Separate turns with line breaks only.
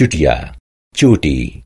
Judea, Judi